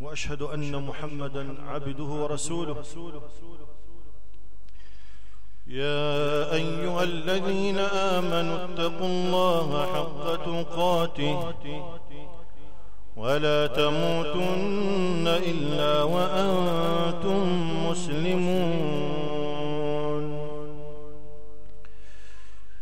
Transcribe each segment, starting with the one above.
وأشهد أن محمدا عبده ورسوله. يا أيها الذين آمنوا اتقوا الله حق تقاته ولا تموتن إلا وأنتم مسلمون.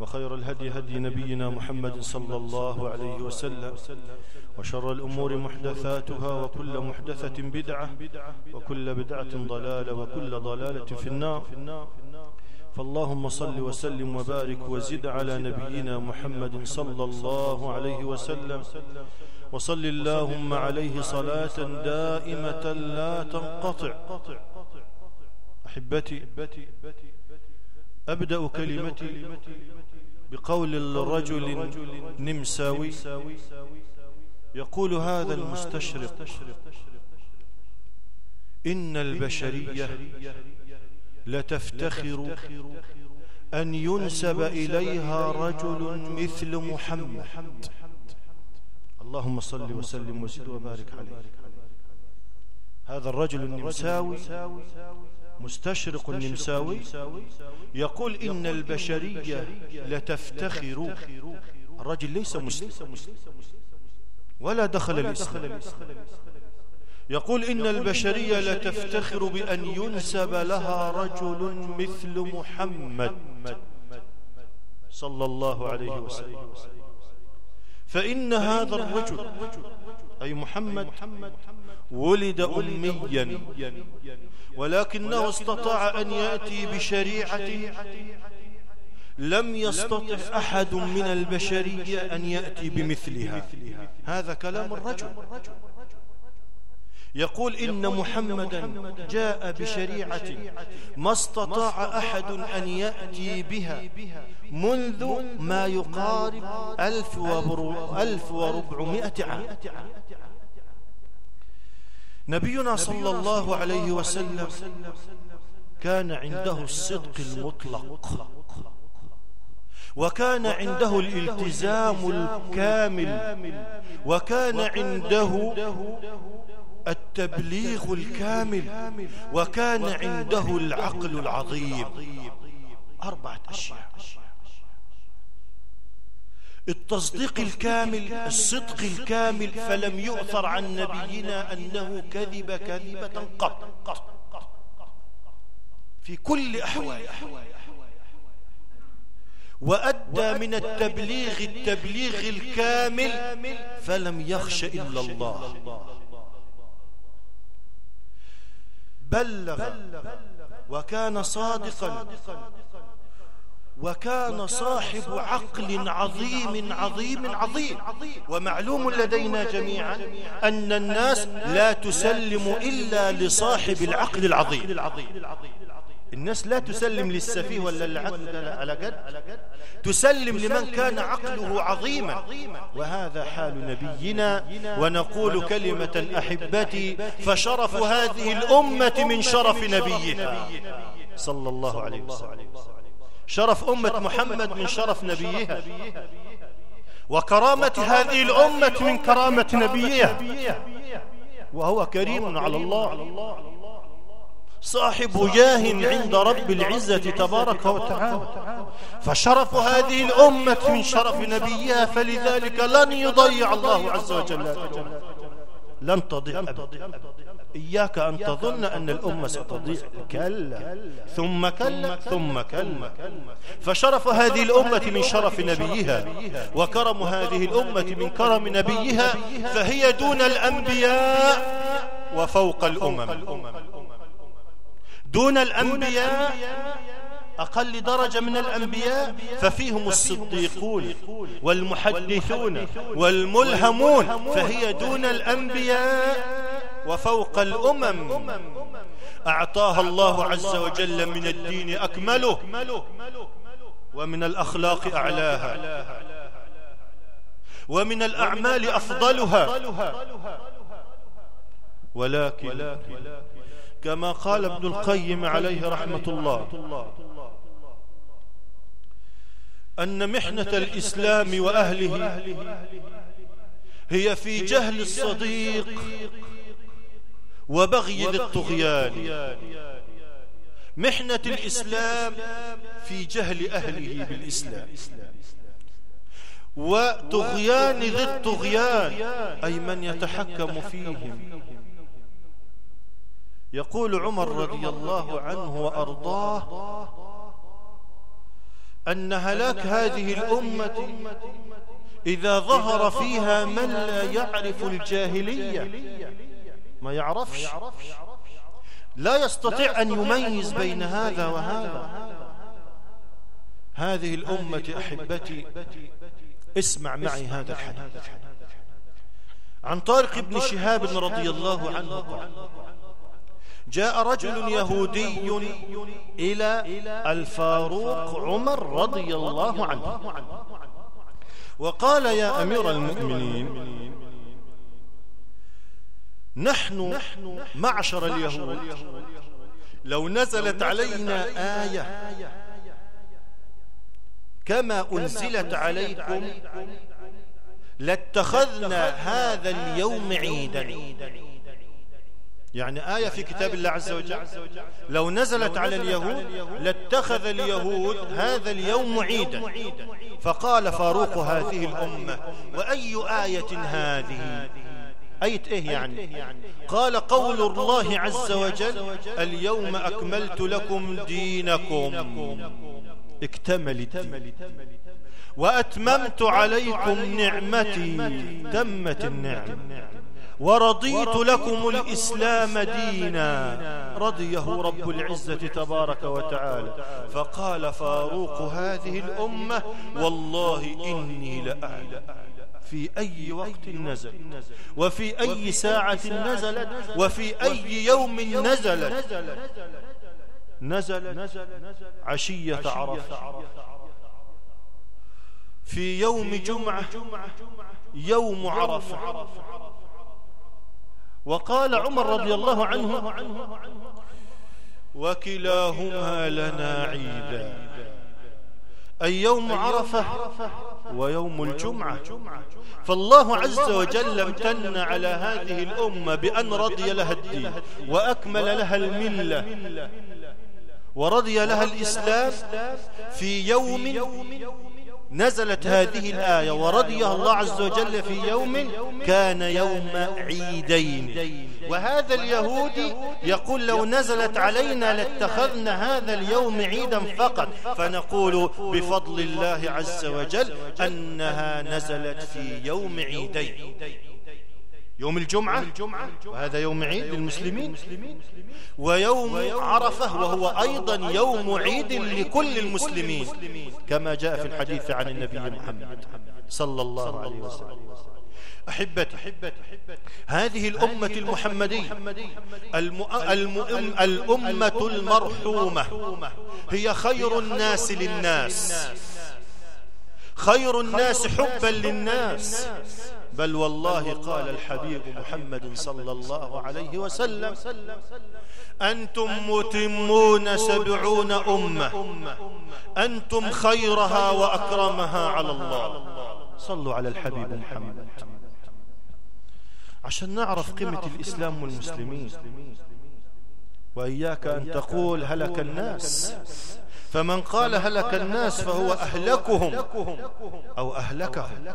وخير الهدي هدي نبينا محمد صلى الله عليه وسلم. وشر الأمور محدثاتها وكل محدثة بدعة وكل بدعة ضلالة وكل ضلالة في النار. فاللهم صل وسلم وبارك وزد على نبينا محمد صلى الله عليه وسلم. وصل اللهم عليه صلاة دائمة لا تنقطع. أحبتي أبدأ كلمتي بقول الرجل نمساوي يقول هذا المستشرق إن البشرية لتفتخر أن ينسب إليها رجل مثل محمد. اللهم صل وسلم وزد وبارك عليه. هذا الرجل النمساوي. مستشرق النمساوي يقول إن البشرية لتفتخر الرجل ليس مسلم. ولا دخل الإسلام. يقول إن البشرية لتفتخر بأن ينسب لها رجل مثل محمد. صلى الله عليه وسلم. فإن هذا الرجل أي محمد. ولد أميا. ولكنه استطاع أن يأتي بشريعة لم يستطع أحد من البشرية أن يأتي بمثلها. هذا كلام الرجل. يقول إن محمدا جاء بشريعة. ما استطاع أحد أن يأتي بها. منذ ما يقارب ألف, ألف وربعمائة عام. نبينا صلى الله عليه وسلم كان عنده الصدق المطلق وكان عنده الالتزام الكامل. وكان عنده التبليغ الكامل. وكان عنده العقل العظيم. أربعة أشياء. التصديق الكامل الصدق الكامل فلم يؤثر عن نبينا أنه كذب كذبة قط. في كل أحواله وأدى من التبليغ التبليغ الكامل فلم يخش إلا الله. بلغ. وكان صادقا. وكان صاحب عقل عظيم عظيم عظيم ومعلوم لدينا جميعا أن الناس لا تسلم إلا لصاحب العقل العظيم. الناس لا تسلم للسفيه ولا العقل على قد. تسلم لمن كان عقله عظيما. وهذا حال نبينا. ونقول كلمة أحبتي. فشرف هذه الأمة من شرف نبيها صلى الله عليه وسلم. شرف أمة محمد من شرف نبيها. وكرامة هذه الأمة من كرامة نبيها. وهو كريم على الله. صاحب جاه عند رب العزة تبارك وتعالى. فشرف هذه الأمة من شرف نبيها. فلذلك لن يضيع الله عز وجل. لن تضيع أبدا. إياك أن تظن أن الأمة ستضيع. كلا. ثم كلا. ثم كلا. فشرف هذه الأمة من شرف نبيها. وكرم هذه الأمة من كرم نبيها. فهي دون الأنبياء وفوق الأمم. دون الأنبياء أقل درجة من الأنبياء ففيهم الصديقون والمحدثون والملهمون فهي دون الأنبياء وفوق الأمم. أعطاها الله عز وجل من الدين أكمله ومن الأخلاق أعلاها ومن الأعمال أفضلها. ولكن كما قال ابن القيم عليه رحمة الله. أن محنة الإسلام وأهله هي في جهل الصديق وبغي للطغيان. محنة الإسلام في جهل أهله بالإسلام. وطغيان ذي الطغيان أي من يتحكم فيهم. يقول عمر رضي الله عنه وأرضاه أن هلاك هذه الأمة إذا ظهر فيها من لا يعرف الجاهلية. ما يعرفش. لا يستطيع أن يميز بين هذا وهذا. هذه الأمة أحبتي. اسمع معي هذا الحديث. عن طارق بن شهاب رضي الله عنه قال جاء رجل يهودي إلى الفاروق عمر رضي الله عنه. وقال يا أمير المؤمنين نحن معشر اليهود. لو نزلت علينا آية كما أنزلت عليكم لاتخذنا هذا اليوم عيدا. يعني آية في كتاب الله عز وجل. لو نزلت على اليهود لاتخذ اليهود هذا اليوم عيدا. فقال فاروق هذه الأمة وأي آية هذه؟ أية إيه يعني؟ قال قول الله عز وجل اليوم أكملت لكم دينكم. اكتمل الدين. وأتممت عليكم نعمتي تمت النعم ورضيت لكم الإسلام دينا. رضيه رب العزة تبارك وتعالى. فقال فاروق هذه الأمة والله إني لأعلم. في أي وقت نزل. وفي أي ساعة نزلت وفي أي يوم نزلت. نزلت. عشية عرفة في يوم جمعة. يوم عرفة. وقال عمر رضي الله عنه وكلاهما لنا عيدا. أي يوم عرفة ويوم الجمعة. فالله عز وجل امتن على هذه الأمة بأن رضي لها الدين وأكمل لها الملة. ورضي لها الإسلام في يوم نزلت هذه الآية ورضي الله عز وجل في يوم كان يوم عيدين. وهذا اليهودي يقول لو نزلت علينا لاتخذنا هذا اليوم عيدا فقط. فنقول بفضل الله عز وجل أنها نزلت في يوم عيدين. يوم الجمعة وهذا يوم عيد للمسلمين. ويوم عرفة وهو أيضا يوم عيد لكل المسلمين. كما جاء في الحديث عن النبي محمد. صلى الله عليه وسلم. أحبتي هذه الأمة المحمدية. الأمة المرحومة. هي خير الناس للناس. خير الناس حبا للناس. بل والله قال الحبيب محمد صلى الله عليه وسلم. أنتم متمون سبعون أمة. أنتم خيرها وأكرمها على الله. صلوا على الحبيب محمد. عشان نعرف قيمة الإسلام والمسلمين. وإياك أن تقول هلك الناس. فمن قال هلك الناس فهو أهلكهم. أو أهلكهم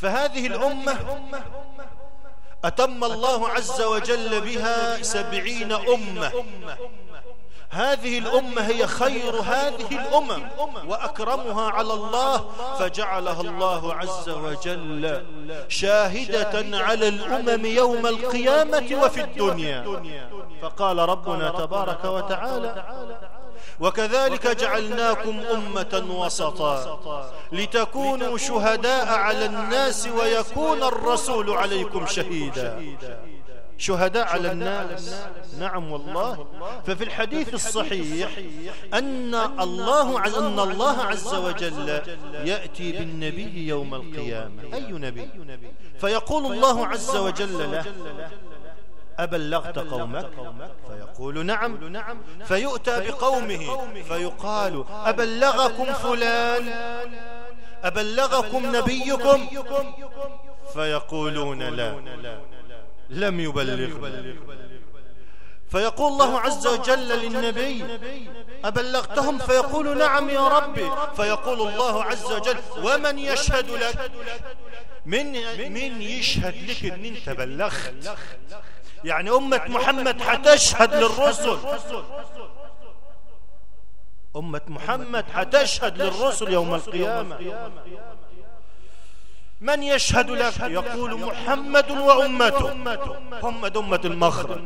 فهذه الأمة أتم الله عز وجل بها سبعين أمة. هذه الأمة هي خير هذه الأمم وأكرمها على الله فجعلها الله عز وجل شاهدة على الأمم يوم القيامة وفي الدنيا. فقال ربنا تبارك وتعالى وكذلك جعلناكم أمة وسطا لتكونوا شهداء على الناس ويكون الرسول عليكم شهيدا. شهداء على الناس. نعم والله. ففي الحديث الصحيح أن الله أن الله عز وجل يأتي بالنبي يوم القيامة. أي نبي؟ فيقول الله عز وجل له أبلغت قومك؟ فيقول نعم. فيؤتى بقومه. فيقال أبلغكم فلان. أبلغكم نبيكم. فيقولون لا. لم يبلغ فيقول الله عز وجل للنبي أبلغتهم؟ فيقول نعم يا ربي. فيقول الله عز وجل ومن يشهد لك؟ من, من يشهد لك إن انت بلغت يعني أمة محمد حتشهد للرسل. أمة محمد حتشهد للرسل يوم القيامة. من يشهد لك؟ يقول محمد وأمته. هم أمة المخرج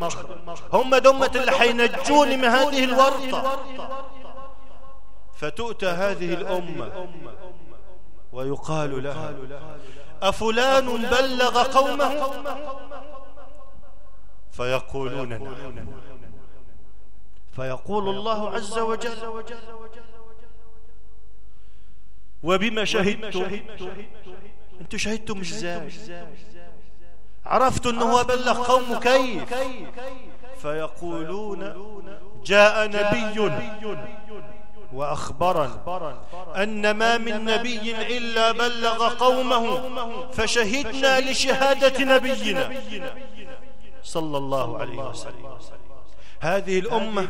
هم أمة اللي حينجون من هذه الورطة. فتؤتى هذه الأمة ويقال لها أفلان بلغ قومه؟ فيقولون نعم. فيقول الله عز وجل وبما شهدتم أنتم شهدتم إزاي عرفتوا انه بلغ قوم كيف؟ فيقولون جاء نبي وأخبرنا أن ما من نبي إلا بلغ قومه فشهدنا لشهادة نبينا. صلى الله عليه وسلم. هذه الأمة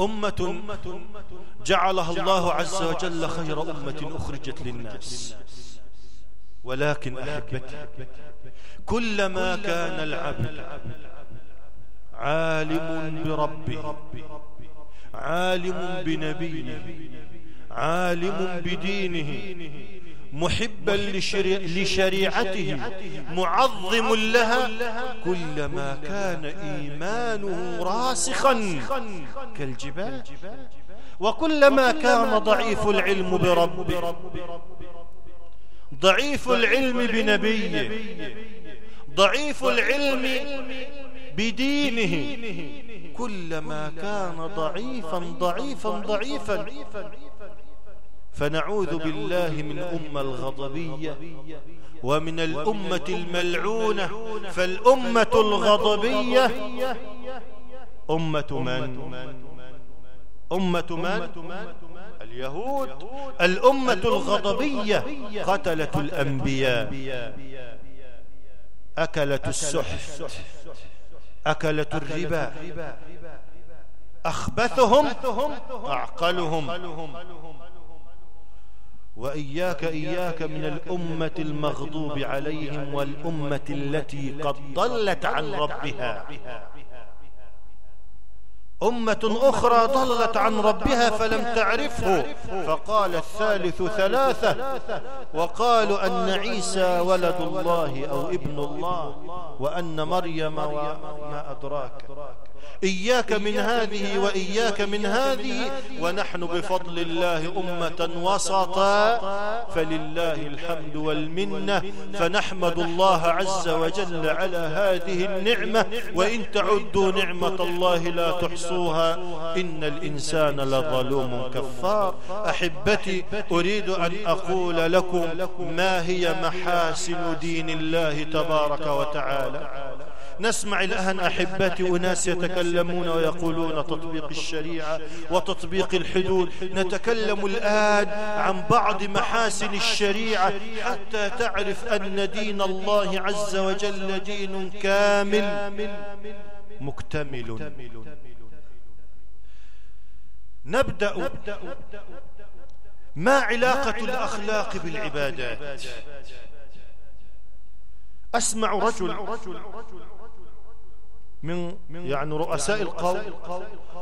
أمة جعلها الله عز وجل خير أمة أخرجت للناس. ولكن أحبتي كلما كان العبد عالم بربه عالم بنبيه عالم بدينه محبا لشريعته معظم لها كلما كان إيمانه راسخا كالجبال. وكلما كان ضعيف العلم بربه ضعيف العلم بنبيه ضعيف العلم بدينه كلما كان ضعيفا ضعيفا ضعيفا. فنعوذ بالله من أمة الغضبية ومن الأمة الملعونة. فالأمة الغضبية. أمة من؟ أمة من؟ اليهود. الأمة الغضبية. قتلت الأنبياء. أكلت السحت. أكلت الربا. أخبثهم. أعقلهم. وإياك إياك من الأمة المغضوب عليهم والأمة التي قد ضلت عن ربها. أمة أخرى ضلت عن ربها فلم تعرفه. فقال الثالث ثلاثة وقالوا أن عيسى ولد الله أو ابن الله وأن مريم وما أدراك. إياك من هذه وإياك من هذه ونحن بفضل الله أمة وسطا فلله الحمد والمنة فنحمد الله عز وجل على هذه النعمة وإن تعدوا نعمة الله لا تحصوها. إن الإنسان لظلوم كفار. أحبتي أريد أن أقول لكم ما هي محاسن دين الله تبارك وتعالى. نسمع الآن أحبتي أناس يتكلمون ويقولون تطبيق الشريعة وتطبيق الحدود. نتكلم الآن عن بعض محاسن الشريعة حتى تعرف أن دين الله عز وجل دين كامل. مكتمل. نبدأ. ما علاقة الأخلاق بالعبادات؟ أسمع رجل. من يعني رؤساء القوم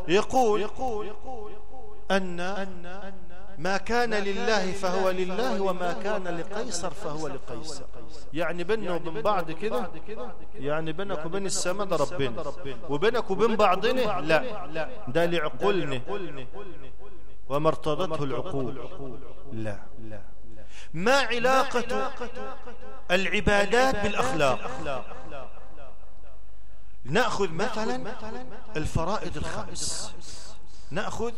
يقول أن ما كان لله فهو لله وما كان لقيصر فهو لقيصر. يعني بيننا وبين بعض كده يعني بينك وبين السماء ده ربنا. وبينك وبين بعضنا. لا. ده لعقولنا. وما ارتضته العقول. لا. ما علاقة العبادات بالأخلاق. نأخذ مثلا الفرائض الخمس. نأخذ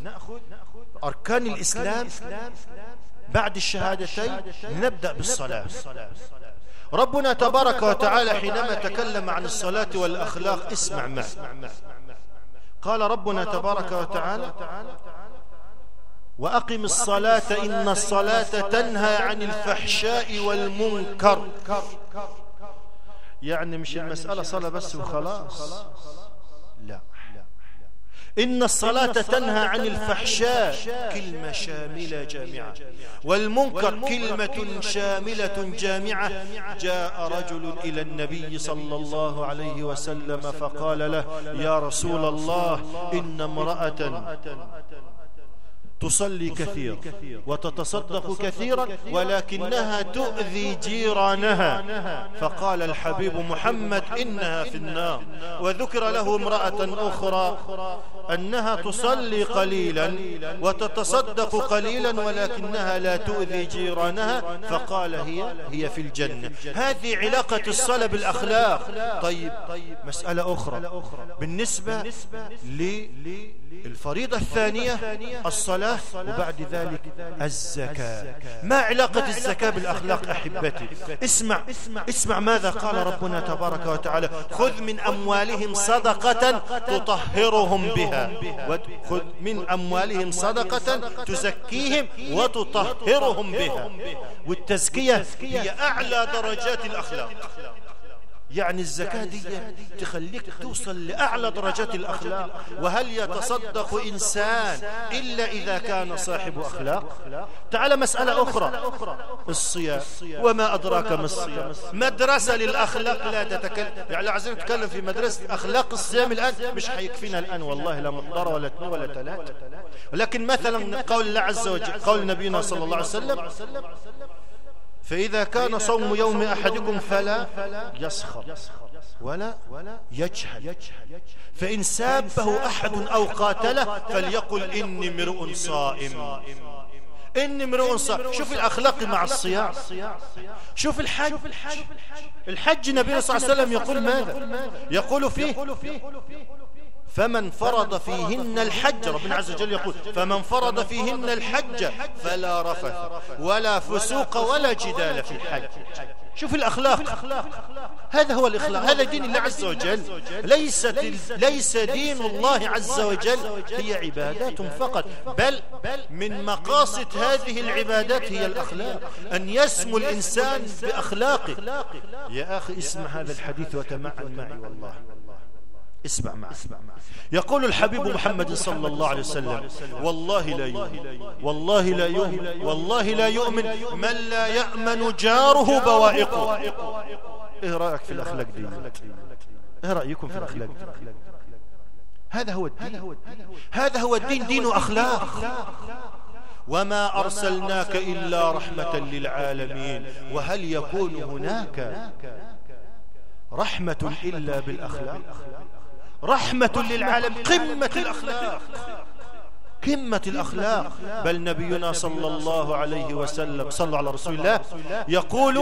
أركان الإسلام بعد الشهادتين نبدأ بالصلاة. ربنا تبارك وتعالى حينما تكلم عن الصلاة والأخلاق اسمع معي قال ربنا تبارك وتعالى وأقم الصلاة إن الصلاة تنهى عن الفحشاء والمنكر. يعني مش المسألة صلاة بس وخلاص. لا إن الصلاة تنهى عن الفحشاء. كلمة شاملة جامعة. والمنكر كلمة شاملة جامعة. جاء رجل إلى النبي صلى الله عليه وسلم فقال له يا رسول الله إن امرأة تصلي كثير وتتصدق كثيرا ولكنها تؤذي جيرانها. فقال الحبيب محمد إنها في النار. وذكر له امرأة أخرى أنها تصلي قليلا وتتصدق قليلا ولكنها لا تؤذي جيرانها. فقال هي هي في الجنة. هذه علاقة الصلاة بالأخلاق طيب مسألة أخرى. بالنسبة للفريضة الثانية. الصلاة وبعد ذلك الزكاة. ما علاقة الزكاة بالأخلاق أحبتي؟ اسمع اسمع. ماذا قال ربنا تبارك وتعالى؟ خذ من أموالهم صدقة تطهرهم بها. خذ من أموالهم صدقة تزكيهم وتطهرهم بها. والتزكية هي أعلى درجات الأخلاق. يعني الزكاة دي تخليك توصل لأعلى درجات الأخلاق. وهل يتصدق إنسان إلا إذا كان صاحب أخلاق؟ تعال مسألة أخرى. الصيام. وما أدراك ما الصيام؟ مدرسة للأخلاق لا تتكلم. يعني عايزين نتكلم في مدرسة أخلاق الصيام الآن مش حيكفينا الآن والله لا محضرة ولا اثنين ولا ثلاثة ولكن مثلا قول الله عز وجل قول نبينا صلى الله عليه وسلم فإذا كان صوم يوم أحدكم فلا يسخر. ولا يجهل. فإن سابه أحد أو قاتله فليقل إني مرء صائم. إني مرء صائم. شوف الأخلاق مع الصيام. شوف الحج. الحج. نبينا صلى الله عليه وسلم يقول ماذا؟ يقول فيه. فمن فرض فيهن الحج ربنا عز وجل يقول فمن فرض فيهن الحج فلا رفث ولا فسوق ولا جدال في الحج. شوف الأخلاق. هذا هو الإخلاق. هذا دين الله عز وجل. ليس, ليس دين الله عز وجل. هي عبادات فقط. بل من مقاصد هذه العبادات هي الأخلاق. أن يسمو الإنسان بأخلاقه. يا أخي اسمع هذا الحديث وتمعن معي والله. اسمع معي. يقول الحبيب محمد صلى الله عليه وسلم والله لا يؤمن. والله لا يؤمن. والله لا يؤمن. من لا يأمن جاره بوائقه. إيه رأيك في الأخلاق دي؟ إيه رأيكم في الأخلاق دي؟ هذا هو الدين. هذا هو الدين. دين أخلاق. وما أرسلناك إلا رحمة للعالمين. وهل يكون هناك رحمة إلا بالأخلاق؟ رحمة للعالم قمة الأخلاق. قمة الأخلاق. بل نبينا صلى الله عليه وسلم صلى على رسول الله يقول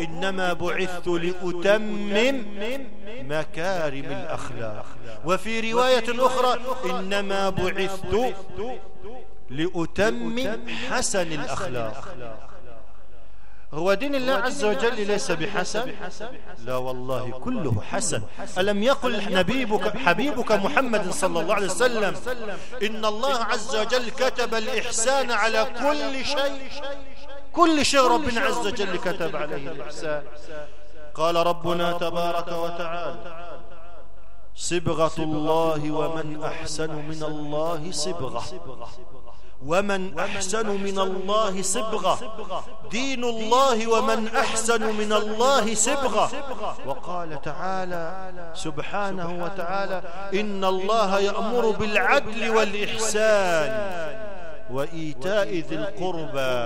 إنما بعثت لأتمم مكارم الأخلاق. وفي رواية أخرى إنما بعثت لأتمم حسن الأخلاق. هو دين الله عز وجل ليس بحسن؟ لا والله كله حسن. ألم يقل نبيبك حبيبك محمد صلى الله عليه وسلم؟ إن الله عز وجل كتب الإحسان على كل شيء. كل شيء. ربنا عز وجل كتب عليه الإحسان. قال ربنا تبارك وتعالى صبغة الله ومن أحسن من الله صبغة ومن أحسن من الله صبغة. دين الله ومن أحسن من الله صبغة. وقال تعالى سبحانه وتعالى إن الله يأمر بالعدل والإحسان وإيتاء ذي القربى.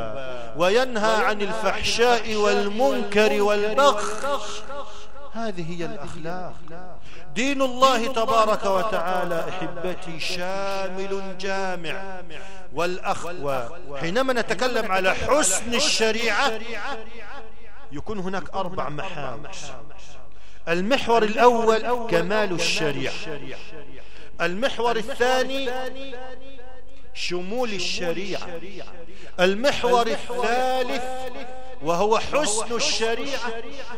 وينهى عن الفحشاء والمنكر والبغي. هذه هي الأخلاق. دين الله تبارك وتعالى إحبتي شامل جامع. والأخ حينما نتكلم على حسن الشريعة يكون هناك أربع محاور. المحور الأول كمال الشريعة. المحور الثاني شمول الشريعة. المحور الثالث وهو حسن الشريعة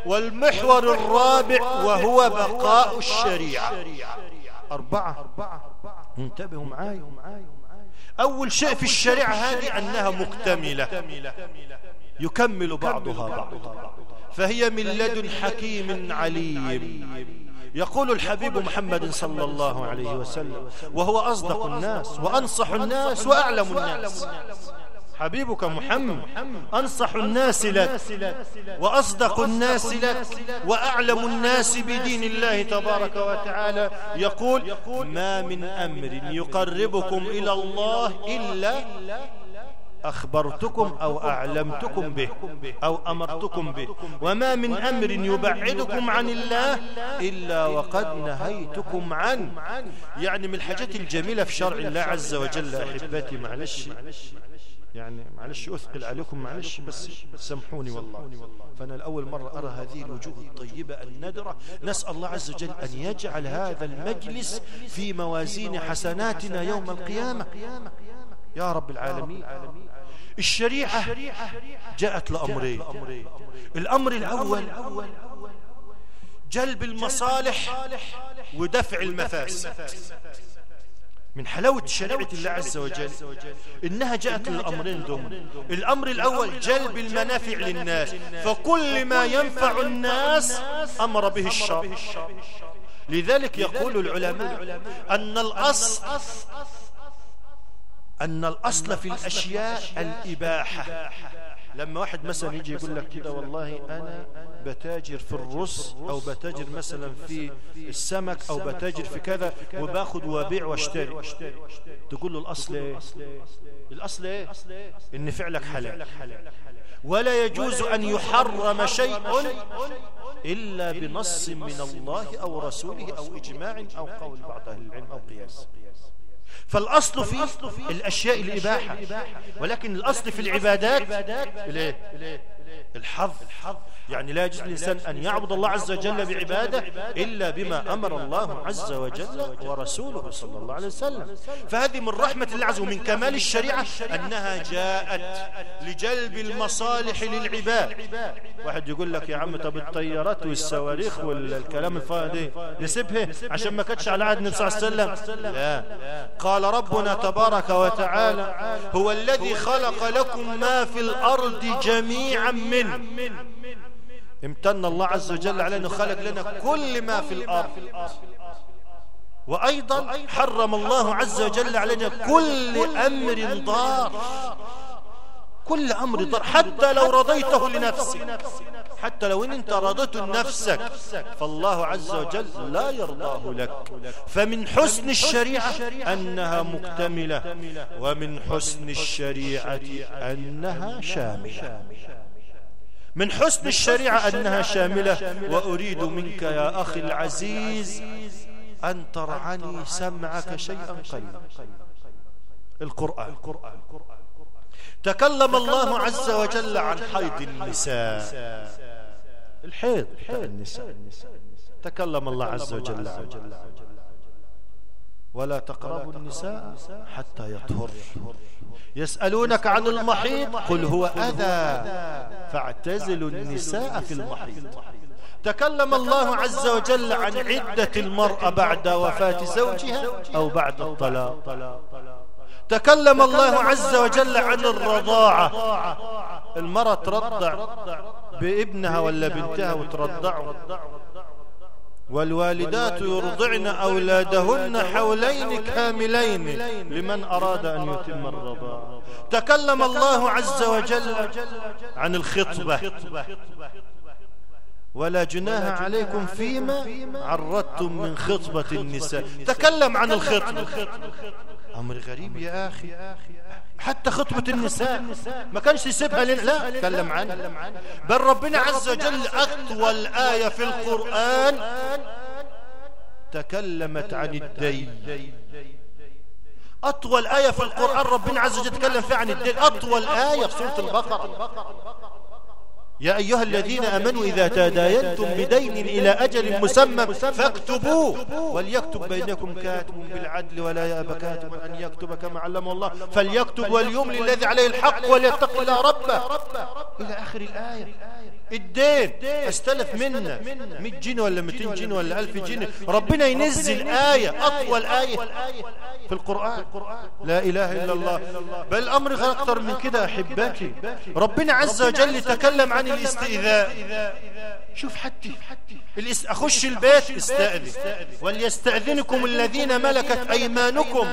والمحور الرابع وهو بقاء الشريعة. أربعة. انتبهوا معاي. أول شيء في الشريعة هذه أنها مكتملة. يكمل بعضها بعضا. فهي من لدن حكيم عليم. يقول الحبيب محمد صلى الله عليه وسلم وهو أصدق الناس وأنصح الناس وأعلم الناس. حبيبك محمد أنصح الناس لك وأصدق الناس لك وأعلم الناس بدين الله تبارك وتعالى. يقول ما من أمر يقربكم إلى الله إلا أخبرتكم أو أعلمتكم به أو أمرتكم به. وما من أمر يبعدكم عن الله إلا وقد نهيتكم عنه. يعني من الحاجات الجميلة في شرع الله عز وجل أحبتي معلش. يعني معلش أثقل عليكم معلش بس سامحوني والله. فأنا الأول مرة أرى هذه الوجوه الطيبة الندرة نسأل الله عز وجل أن يجعل هذا المجلس في موازين حسناتنا يوم القيامة. يا رب العالمين. الشريعة جاءت لأمرين. الأمر الأول جلب المصالح ودفع المفاسد. من حلاوة شريعة الله عز وجل. إنها جاءت للأمرين دوم الأمر الأول جلب المنافع للناس. فكل ما ينفع الناس أمر به الشر. لذلك يقول العلماء أن الأصل أن الأصل في الأشياء الإباحة. لما واحد مثلا يجي يقول لك كده والله أنا بتاجر في الرز أو بتاجر مثلا في السمك أو بتاجر في كذا وباخد وبيع واشتري. تقول له الأصل إيه؟ الأصل إيه؟ إن فعلك حلال. ولا يجوز أن يحرم شيء إلا بنص من الله أو رسوله أو إجماع أو قول بعض أهل العلم أو قياس. فالأصل في الأشياء الإباحة. ولكن الأصل في العبادات الحظ. يعني لا يجوز للإنسان أن يعبد الله عز وجل بعبادة إلا بما أمر الله عز وجل ورسوله صلى الله عليه وسلم. فهذه من رحمة الله عز وجل ومن كمال الشريعة أنها جاءت لجلب المصالح للعباد. واحد يقول لك يا عم طب الطيارات والصواريخ والكلام الفاضي نسيبها؟ عشان ما كانتش على عهد النبي صلى الله عليه وسلم. لا قال ربنا تبارك وتعالى هو الذي خلق لكم ما في الأرض جميعا منه امتن الله عز وجل علينا خلق لنا كل ما في الأرض. وأيضا حرم الله عز وجل علينا كل أمر ضار. كل أمر ضر حتى لو رضيته لنفسك. حتى لو إن أنت رضيته لنفسك فالله عز وجل لا يرضاه لك. فمن حسن الشريعة أنها مكتملة ومن حسن الشريعة أنها شاملة. من حسن الشريعة أنها شاملة. وأريد منك يا أخي العزيز أن ترعني سمعك شيئا قليلا. القرآن. تكلم الله عز وجل عن حيض النساء. الحيض. النساء تكلم الله عز وجل عنه ولا تقربوا النساء حتى يطهر. يسألونك عن المحيط قل هو أذى. فاعتزلوا النساء في المحيط. تكلم الله عز وجل عن عدة المرأة بعد وفاة زوجها أو بعد الطلاق. تكلم الله عز وجل عن الرضاعة. المرأة ترضع بابنها ولا بنتها وترضعه. والوالدات يرضعن أولادهن حولين كاملين. لمن أراد أن يتم الرضاعة تكلم الله عز وجل عن الخطبة. ولا جناح عليكم فيما عرضتم من خطبة النساء. تكلم عن الخطبة. أمر غريب يا أخي. حتى خطبة النساء. ما كانش يسيبها لنا لا تكلم عنها. بل ربنا عز وجل أطول آية في القرآن. تكلمت عن الدين. أطول آية في القرآن ربنا عز وجل تكلم فيها عن الدين. أطول آية في سورة البقرة. يا أيها الذين أمنوا إذا تداينتم بدين إلى أجل مسمى فاكتبوه. وليكتب بينكم كاتب بالعدل ولا يأبى كاتب أن يكتب كما علمه الله. فليكتب واليملي الذي عليه الحق وليتق الله ربه. إلى آخر الآية. الدين استلف منا 100 جنيه ولا 200 جنيه ولا 1000 جنيه ربنا ينزل آية. أطول آية في القرآن. لا إله إلا الله. بل الأمر غير أكثر من كده أحباتي ربنا عز وجل تكلم عن الاستئذاء. شوف حتى أخش البيت استأذن. وليستأذنكم الذين ملكت أيمانكم.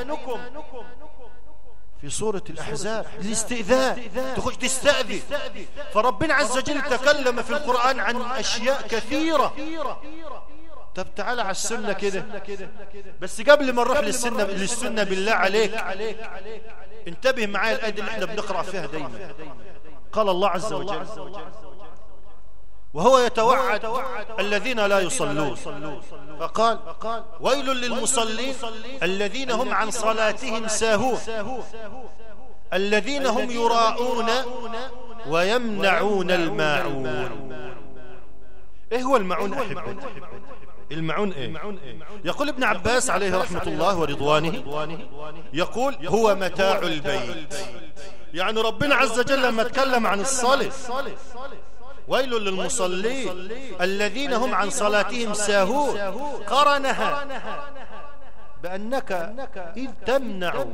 في سورة الأحزاب. الاستئذان تخش تستأذن. فربنا عز وجل تكلم في القرآن عن أشياء كثيرة. طب تعالى على السنة كده. بس قبل ما نروح للسنة, للسنة بالله عليك. انتبه معايا الآية اللي إحنا بنقرأ فيها دايما. قال الله عز وجل. وهو يتوعد الذين لا يصلون. فقال ويل للمصلين الذين هم عن صلاتهم ساهون. الذين هم يراءون ويمنعون الماعون. إيه هو المعون أحبتي؟ المعون إيه؟ يقول ابن عباس عليه رحمة الله ورضوانه يقول هو متاع البيت. يعني ربنا عز وجل لما تكلم عن الصلاة ويل للمصلين الذين هم عن صلاتهم ساهون قرنها. بأنك إذ تمنع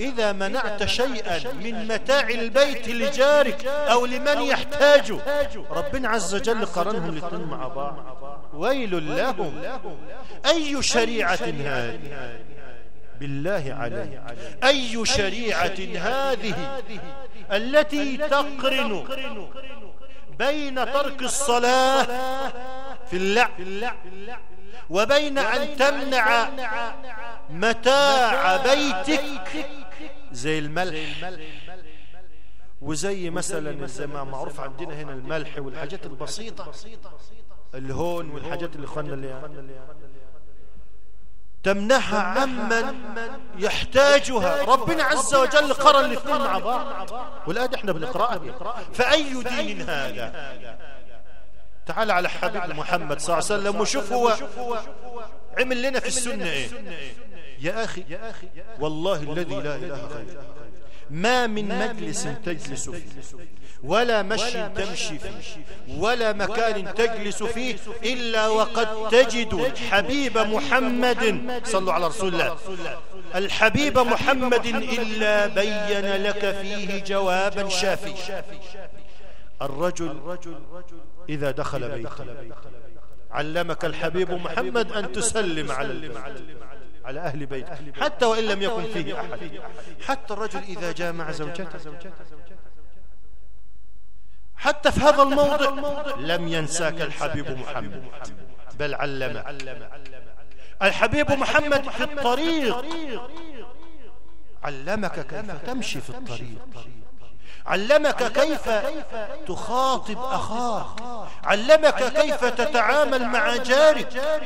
إذا منعت شيئا من متاع البيت لجارك أو لمن يحتاج ربنا عز وجل قرنهم الاثنين مع بعض. ويل لهم. أي شريعة هذه؟ بالله عليه أي شريعة هذه؟ التي تقرن بين ترك الصلاة في اللعب. وبين أن تمنع متاع بيتك. زي الملح. وزي مثلا زي ما معروف عندنا هنا الملح والحاجات البسيطة. الهون والحاجات اللي اخواننا اللي تمنحها عمن يحتاجها. ربنا عز وجل قرن الاثنين مع بعض. والآن إحنا بنقرأها. فأي دين هذا؟ تعال على حبيب محمد صلى الله عليه وسلم وشوف هو عمل لنا في السنة إيه؟ يا أخي والله الذي لا إله غيره. ما من مجلس تجلس فيه. ولا مشي تمشي فيه. ولا مكان تجلس فيه إلا وقد تجد حبيب محمد صلوا على رسول الله الحبيب محمد إلا بين لك فيه جوابا شافي. الرجل. إذا دخل بيته علمك الحبيب محمد أن تسلم على البيت. على أهل بيت حتى وإن لم يكن فيه أحد. حتى الرجل إذا جاء مع زوجته. حتى في هذا الموضع لم ينساك الحبيب محمد. بل علم الحبيب محمد في الطريق. علمك كيف تمشي في الطريق. علمك كيف تخاطب أخاك. علمك كيف تتعامل مع جارك.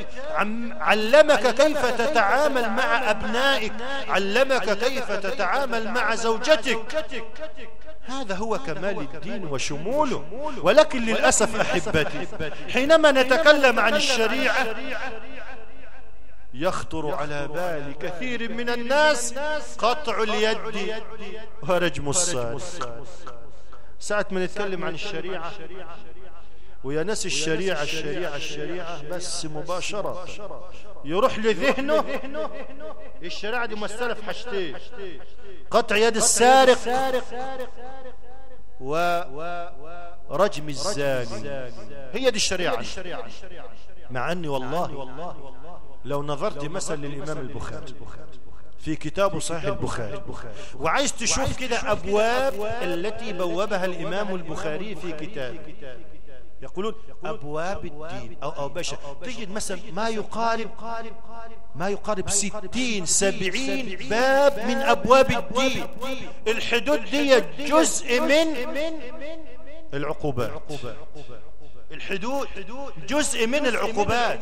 علمك كيف تتعامل مع أبنائك. علمك كيف تتعامل مع زوجتك. هذا هو كمال الدين وشموله. ولكن للأسف أحبتي حينما نتكلم عن الشريعة يخطر على بال كثير من الناس قطع اليد ورجم السارق ساعة ما نتكلم عن الشريعة. ويا ناس الشريعة الشريعة الشريعة بس مباشرة. يروح لذهنه. الشريعة دي ممثلة في حاجتين قطع يد السارق. ورجم الزاني. هي دي الشريعة. مع أني والله. لو نظرت مثلا للإمام البخاري. في كتاب صحيح البخاري. وعايز تشوف كده أبواب التي بوابها الإمام البخاري في كتابه يقولون أبواب الدين. أو, أو باشا تجد مثلا ما يقارب ما يقارب ستين سبعين باب من أبواب الدين. الحدود دي جزء من العقوبات. الحدود جزء من العقوبات.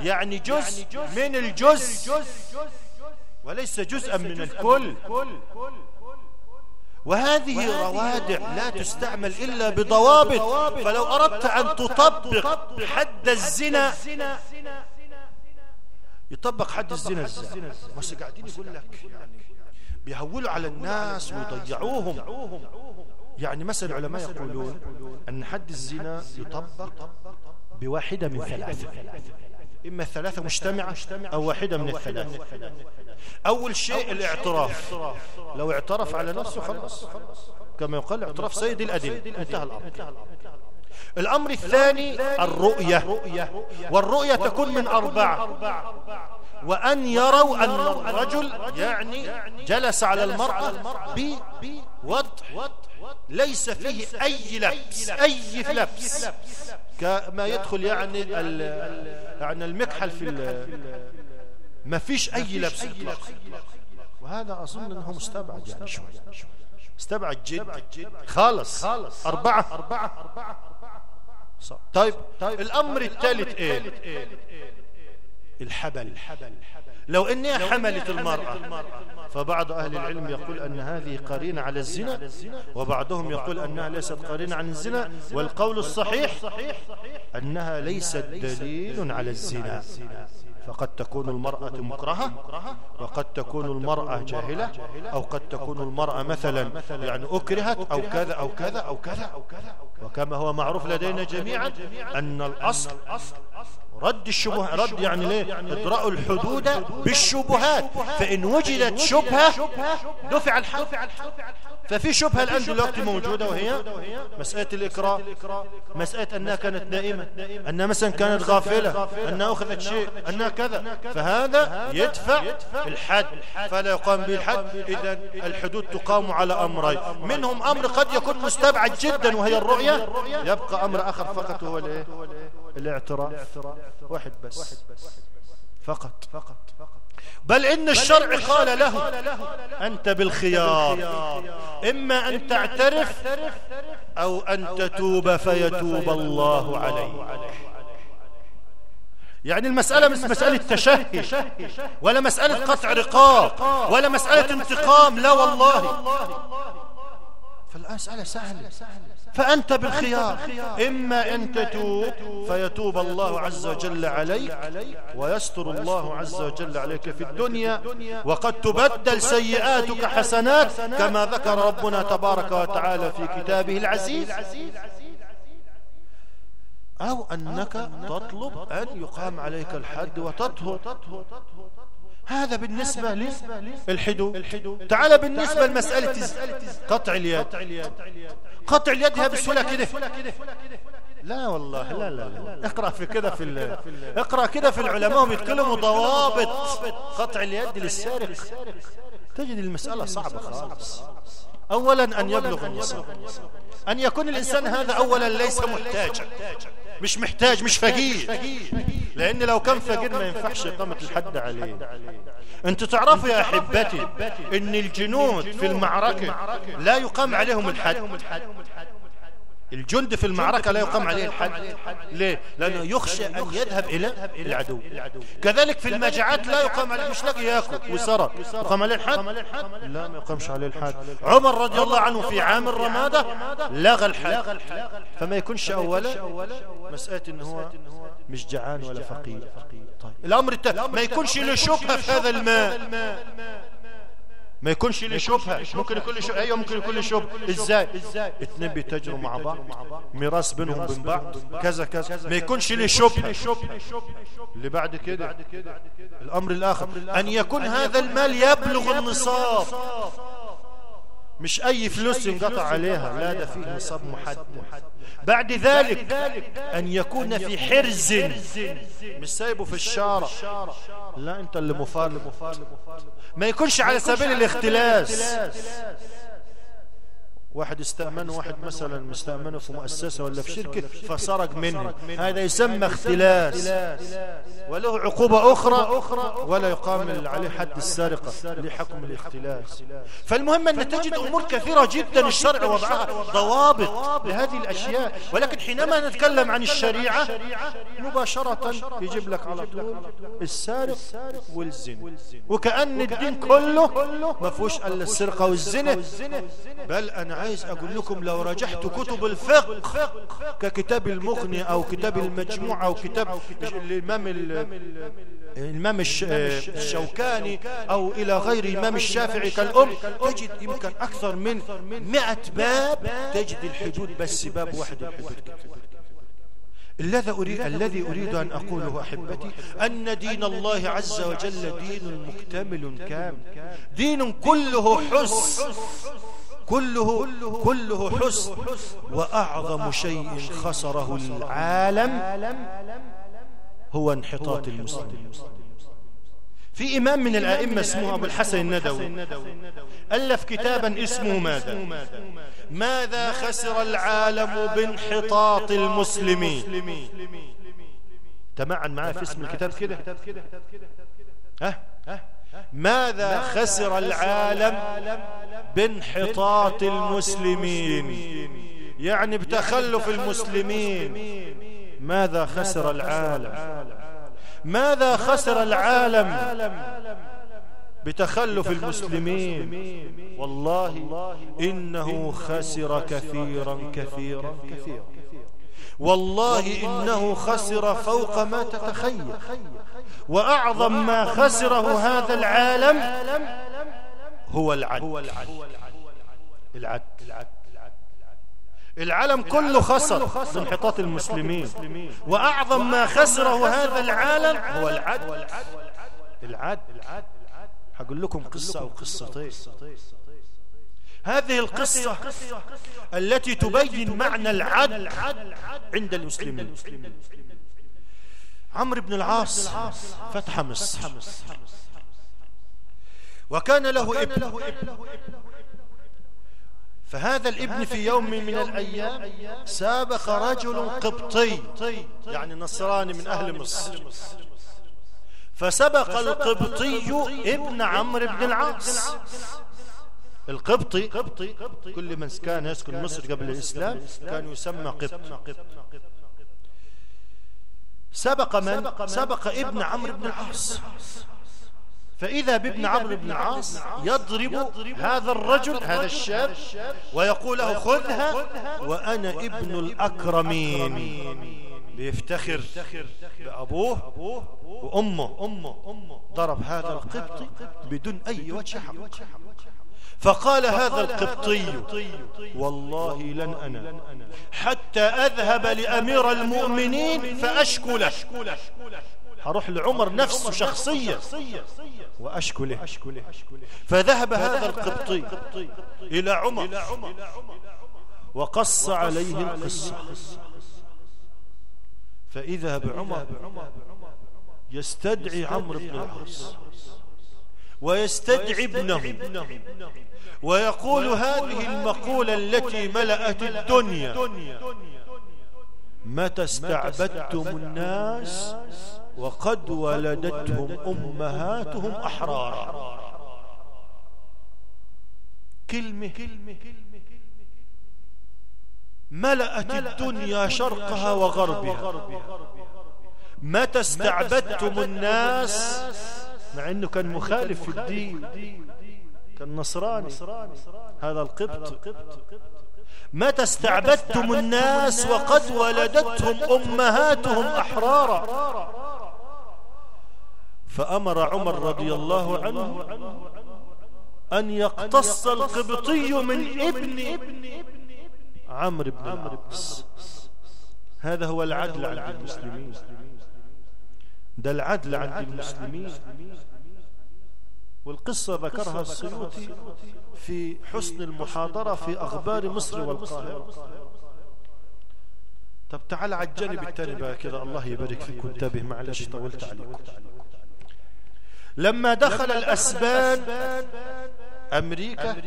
يعني جزء من الجزء. وليس جزءا من الكل. وهذه روادع لا تستعمل إلا بضوابط. فلو أردت أن تطبق حد الزنا يطبق حد الزنا إزاي؟ بس قاعدين يقول لك يعني بيهولوا على الناس ويضيعوهم. يعني مثلا العلماء يقولون أن حد الزنا يطبق بواحدة من ثلاثة. إما ثلاثة مجتمعة أو واحدة من الثلاثة. أول شيء الاعتراف. لو اعترف على نفسه خلاص. كما يقال اعتراف سيد الأدل انتهى الأمر. الأمر الثاني الرؤية. والرؤية تكون من أربعة. وأن يروا أن الرجل يعني جلس على المرأة بوضع ليس فيه أي لبس أي لبس. كما يدخل يعني يعني المكحل في ما فيش أي لبس وهذا أظن أنه مستبعد يعني شوي استبعد جد. خالص. أربعة. أربعة طيب الأمر الثالث إيه؟ الحبل. لو إنها حملت المرأة فبعض أهل العلم يقول أن هذه قرينة على الزنا وبعضهم يقول أنها ليست قرينة عن الزنا والقول الصحيح أنها ليست دليل على الزنا. فقد تكون المرأة مكرهة وقد تكون المرأة جاهلة أو قد تكون المرأة مثلا يعني أكرهت أو كذا أو كذا أو كذا. وكما هو معروف لدينا جميعا أن الأصل رد الشبهة رد يعني ليه؟ ادراء الحدود بالشبهات. فإن وجدت شبهة دفع الحد ففي شبهة الآن دلوقتي موجودة وهي مسألة الإكراه مسألة أنها كانت نائمة أنها مثلا كانت غافلة. أنها أخذت شيء. أنها كذا. فهذا يدفع الحد. فلا يقام به الحد. إذا الحدود تقام على أمرين. منهم أمر قد يكون مستبعد جدا وهي الرؤية. يبقى أمر آخر فقط هو الايه الاعتراف واحد بس. فقط. فقط. بل إن الشرع قال له أنت بالخيار. إما أن تعترف أو أن تتوب فيتوب الله عليك يعني المسألة مش مسألة تشهي ولا مسألة قطع رقاب ولا مسألة انتقام لا والله. فالمسألة سهلة. فأنت بالخيار. إما أن تتوب. فيتوب الله عز وجل عليك ويستر الله عز وجل عليك في الدنيا وقد تبدل سيئاتك حسنات كما ذكر ربنا تبارك وتعالى في كتابه العزيز. أو أنك تطلب أن يقام عليك الحد وتطهر. هذا بالنسبة للحدود تعال بالنسبة لمسألة قطع اليد. قطع اليد. هي بسهولة كده. لا والله لا لا لا اقرأ في كده في اقرأ كده في العلماء بيتكلموا ضوابط. قطع اليد للسارق. تجد المسألة صعبة خالص. أولا أن يبلغ النصاب أن يكون الإنسان هذا أولا ليس محتاجا. مش محتاج مش فقير. لأن لو كان فقير ما ينفعش إقامة الحد عليه. أنتوا تعرفوا يا أحبتي أن الجنود في المعركة لا يقام عليهم الحد. الجند في المعركة لا يقام عليه الحد. ليه؟ لأنه يخشى أن يذهب إلى العدو. كذلك في المجاعات لا يقام عليه مش لاقي ياكل وسرق يقام عليه الحد. لا ما يقامش عليه الحد. عمر رضي الله عنه في عام الرمادة لغى الحد. فما يكونش أولا مسألة أنه هو مش جعان ولا فقير. طيب. الأمر التالي ما يكونش له شبهة في هذا الماء. ما يكونش لي شبهة ممكن يكون لي شبهة أيوه ممكن يكون لي شبهة إزاي؟ اتنين بيتاجروا مع بعض. ميراث بينهم وبين بعض. كذا كذا. ما يكونش لي شبهة اللي بعد كده. الأمر الآخر. أن يكون هذا المال يبلغ النصاب. مش أي فلوس ينقطع عليها لا ده فيه نصاب محدد. بعد ذلك أن يكون في حرز مش سايبه في الشارع. لا أنت اللي مفارق. ما يكونش على سبيل الاختلاس. واحد استأمنه واحد مثلا مستأمنه في مؤسسة ولا في شركة فسرق منه. هذا يسمى اختلاس. وله عقوبة أخرى ولا يقام عليه حد السرقة لحكم الاختلاس. فالمهم أن تجد أمور كثيرة جدا الشرع وضعها ضوابط لهذه الأشياء. ولكن حينما نتكلم عن الشريعة مباشرة يجيب لك على طول السارق والزنا. وكأن الدين كله ما فيهوش إلا السرقة والزنا. بل أنا عايز أقول لكم لو رجحت كتب الفقه ككتاب المغني أو كتاب المجموعة أو كتاب الإمام الإمام الشوكاني أو إلى غير الإمام الشافعي كالأم تجد يمكن أكثر من مئة باب تجد الحدود بس باب واحد الحدود. الذي أريد, الذي أريد أن أقوله أحبتي أن دين الله عز وجل دين مكتمل كامل. دين كله حس كله كله حسن وأعظم شيء خسره العالم هو انحطاط المسلمين. في إمام من الأئمة اسمه أبو الحسن الندوي ألف كتابا اسمه ماذا؟ ماذا خسر العالم بانحطاط المسلمين؟ تمعن معاه في اسم الكتاب كده؟ ها؟ ماذا خسر العالم بانحطاط المسلمين؟ يعني بتخلف المسلمين. ماذا خسر العالم؟ ماذا خسر العالم؟ بتخلف المسلمين. والله إنه خسر كثيرا كثيرا. كثيرا. والله إنه خسر فوق ما تتخيل. وأعظم ما خسره هذا العالم هو العدل العدل العالم كله خسر بانحطاط المسلمين. وأعظم ما خسره هذا العالم هو العدل العدل هقول لكم قصة أو قصتين. هذه القصة التي تبين معنى العدل عند المسلمين. عمرو بن العاص فتح مصر. وكان له ابن. فهذا الابن في يوم من الأيام سابق رجل قبطي يعني نصراني من أهل مصر. فسبق القبطي ابن عمرو بن العاص. القبطي كل من كان يسكن مصر قبل الإسلام كان يسمى قبط. سبق من؟ سبق ابن عمرو بن العاص. فإذا بابن عمرو بن العاص يضرب هذا الرجل هذا الشاب ويقول له خذها وأنا ابن الأكرمين. بيفتخر بأبوه وأمه ضرب هذا القبطي بدون أي وجه حق فقال هذا القبطي والله لن أنا. حتى أذهب لأمير المؤمنين فأشكو له. هروح لعمر نفسه شخصيا وأشكو له. فذهب هذا القبطي إلى عمر. وقص عليه القصة فإذا بعمر يستدعي عمرو بن العاص. ويستدعي ابنه. ويقول هذه المقولة التي ملأت الدنيا. متى استعبدتم الناس وقد ولدتهم أمهاتهم أحرارا. كلمة ملأت الدنيا شرقها وغربها. متى استعبدتم الناس؟ مع إنه كان مخالف في الدين. كان نصراني هذا القبط. متى استعبدتم الناس وقد ولدتهم أمهاتهم أحرارا؟ فأمر عمر رضي الله عنه أن يقتص القبطي من ابن عمرو بن العاص. هذا هو العدل عند المسلمين. ده العدل عند المسلمين. والقصة ذكرها السيوطي في حسن المحاضرة في أخبار مصر والقاهرة. طب تعال على الجانب الثاني بقى كده الله يبارك فيك وانتبه معلش طولت عليكم لما دخل الأسبان أمريكا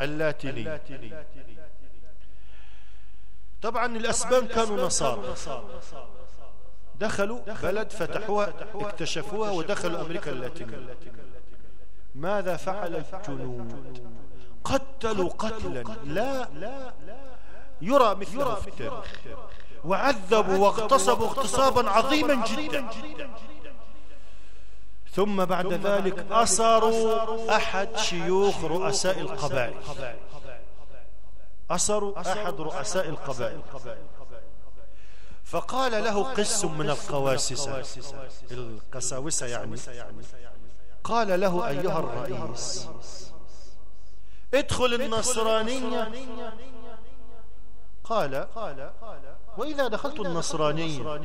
اللاتينية. طبعا الأسبان كانوا نصارى. دخلوا بلد فتحوها اكتشفوها ودخلوا أمريكا اللاتينية. ماذا فعل الجنود؟ قتلوا قتلا. لا يرى مثله في التاريخ وعذبوا واغتصبوا اغتصابا عظيما جدا. ثم بعد ذلك أسروا أحد شيوخ رؤساء القبائل. أسروا أحد رؤساء القبائل. فقال له قس من القواسسة القساوسة يعني. قال له أيها الرئيس ادخل النصرانية. قال وإذا دخلت النصرانية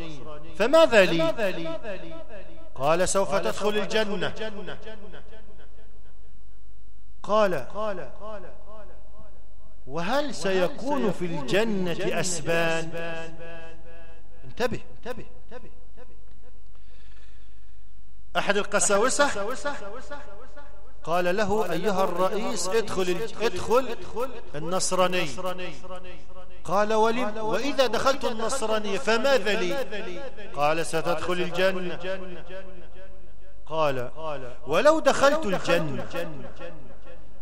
فماذا لي؟ قال سوف تدخل الجنة. قال وهل سيكون في الجنة أسبان؟ انتبه انتبه أحد القساوسة؟ قال له أيها الرئيس ادخل ادخل النصراني. قال ولم وإذا دخلت النصرانية فماذا لي قال ستدخل الجنة. قال ولو دخلت الجنة.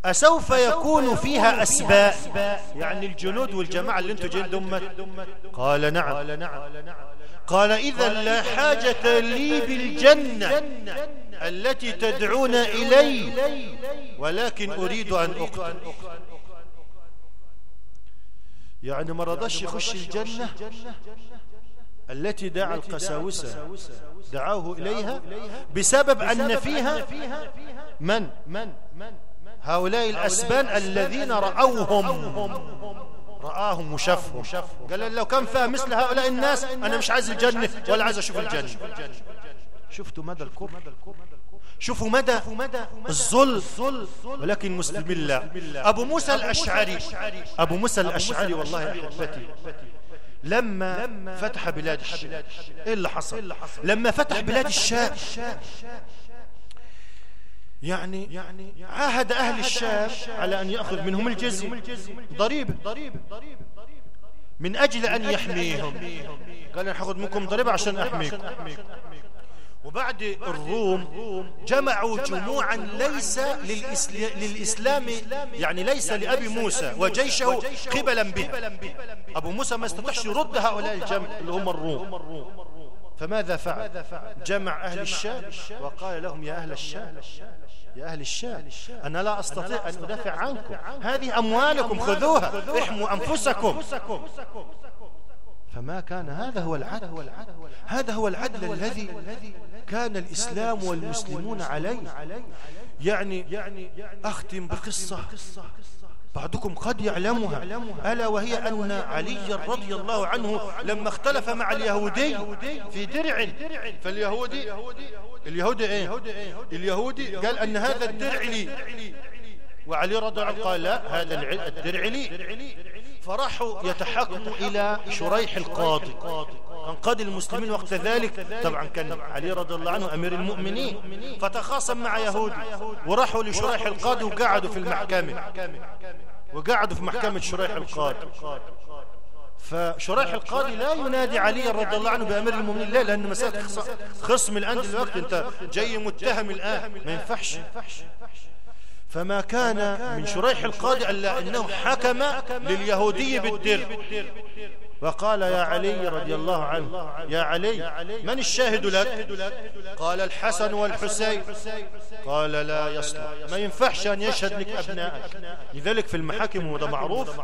أسوف يكون فيها أسباء. يعني الجنود والجماعة اللي أنتوا جايين دمت قال نعم. قال إذا لا حاجة لي بالجنة التي تدعون إلي. ولكن أريد أن أقتل. يعني ما رضاش يخش الجنة. التي دعا القساوسة. دعوه إليها بسبب أن فيها من؟ هؤلاء الأسبان الذين رأوهم. رآهم وشافهم. قال لو كان فيها مثل هؤلاء الناس أنا مش عايز الجنة ولا عايز أشوف الجنة. شفتوا مدى الكفر؟ شوفوا مدى الظلم؟ ولكن مسلم الله. أبو موسى الأشعري. أبو موسى الأشعري والله أحبتي لما فتح بلاد الشام. إيه اللي حصل؟ لما فتح بلاد الشام. يعني عاهد أهل الشام على أن يأخذ منهم الجزية ضريبة من أجل أن يحميهم. قال أنا حاخذ منكم ضريبة عشان أحميكم وبعد الروم جمعوا جموعا ليس للإسلام يعني ليس لأبي موسى وجيشه قبلا به. أبو موسى ما استطاعش يرد هؤلاء الجمع اللي هم الروم. فماذا فعل؟ جمع أهل الشام وقال لهم يا أهل الشام. يا أهل الشام. أنا لا أستطيع أن أدافع عنكم. هذه أموالكم خذوها. احموا أنفسكم. فما كان هذا هو العدل. هذا هو العدل الذي كان الإسلام والمسلمون عليه. يعني أختم بقصة. بعضكم قد يعلمها ألا وهي أن علي رضي الله عنه لما اختلف مع اليهودي في درع فاليهودي اليهودي إيه؟ اليهودي قال أن هذا الدرع لي. وعلي رضي الله عنه قال لا هذا الدرع لي. فراحوا يتحكموا إلى شريح القاضي. كان قاضي المسلمين وقت ذلك. طبعا كان علي رضي الله عنه أمير المؤمنين. فتخاصم مع يهودي. وراحوا لشريح القاضي وقعدوا في المحكمة. وقعدوا في محكمة شريح القاضي. فشريح القاضي لا ينادي علي رضي الله عنه بأمير المؤمنين. لا لأن مسألة خصم الآن دلوقتي أنت جاي متهم الآن. ما ينفعش. فما كان من شريح القاضي إلا أنه حكم لليهودي بالدر وقال يا علي رضي الله عنه يا علي من الشاهد لك؟ قال الحسن والحسين. قال لا يصلح. ما ينفعش أن يشهد لك أبنائك لذلك في المحاكم وده معروف.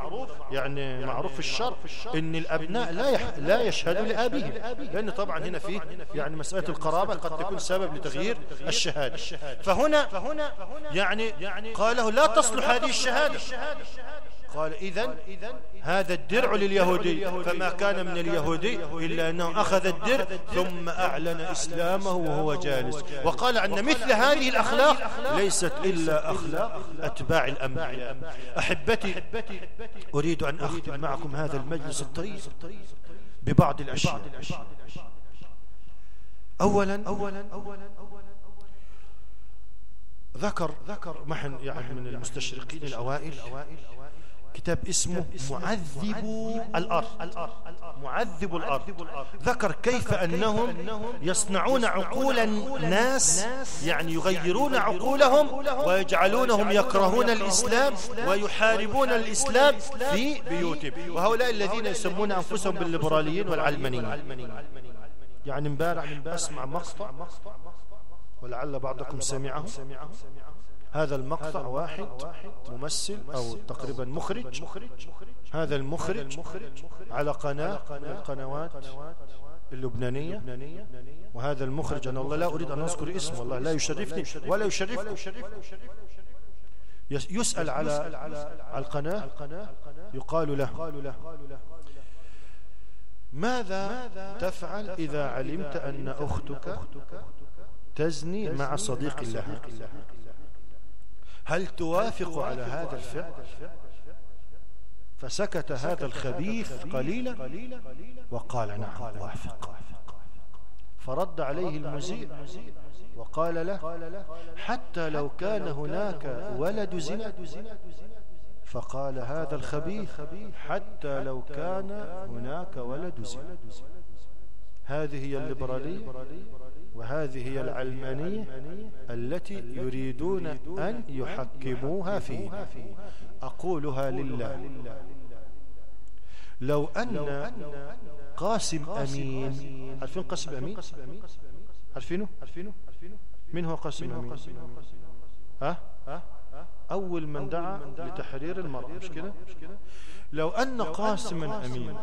يعني معروف في الشر. إن الأبناء لا. لا يشهدوا لآبيهم لأن طبعا هنا فيه يعني مسألة القرابة قد تكون سبب لتغيير الشهادة. فهنا يعني قال له لا تصلح هذه الشهادة. قال إذن هذا الدرع لليهودي فما كان من اليهودي إلا أنه أخذ الدرع ثم أعلن إسلامه وهو جالس. وقال أن مثل هذه الأخلاق ليست إلا أخلاق أتباع الأنبياء. أحبتي أريد أن أختم معكم هذا المجلس الطيب ببعض الأشياء. أولا أولا ذكر ذكر محن يعني من المستشرقين الأوائل كتاب اسمه معذب الأرض. معذب الأرض. ذكر كيف أنهم يصنعون عقول الناس يعني يغيرون عقولهم ويجعلونهم يكرهون الإسلام ويحاربون الإسلام في بيوتهم. وهؤلاء الذين يسمون أنفسهم بالليبراليين والعلمانيين. يعني امبارح أسمع مقطع ولعل بعضكم سمعه. هذا المقطع واحد ممثل أو تقريبا مخرج. هذا المخرج على قناة من القنوات اللبنانية. وهذا المخرج أنا والله لا أريد أن أذكر اسمه والله لا يشرفني ولا يشرفكم. يسأل على على القناة. يقال له. ماذا تفعل إذا علمت أن أختك تزني مع صديق الله؟ هل توافق على هذا الفعل؟ فسكت هذا الخبيث قليلا وقال نعم وافق. فرد عليه المزيع وقال له حتى لو كان هناك ولد زنا فقال هذا الخبيث حتى لو كان هناك ولد زنا. هذه هي الليبرالية. وهذه هي العلمانية التي يريدون أن يحكموها فينا. أقولها لله. لو أن قاسم أمين عارفين قاسم أمين؟ عارفينه؟ من هو قاسم أمين؟ ها؟ أول من دعا لتحرير المرأة مش كده؟ لو أن قاسما أمين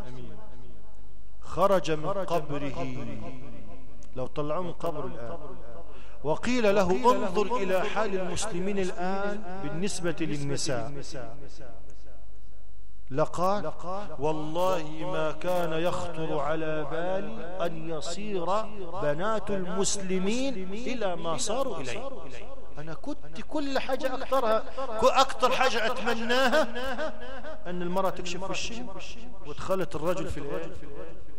خرج من قبره. لو طلعوه من قبر الآن. وقيل له انظر إلى حال المسلمين الآن بالنسبة للنساء. لقال والله ما كان يخطر على بالي أن يصير بنات المسلمين إلى ما صاروا إليه. أنا كنت كل حاجة أكثرها أكثر حاجة أتمناها أن المرأة تكشف وشها وتخلط الرجل في الإيه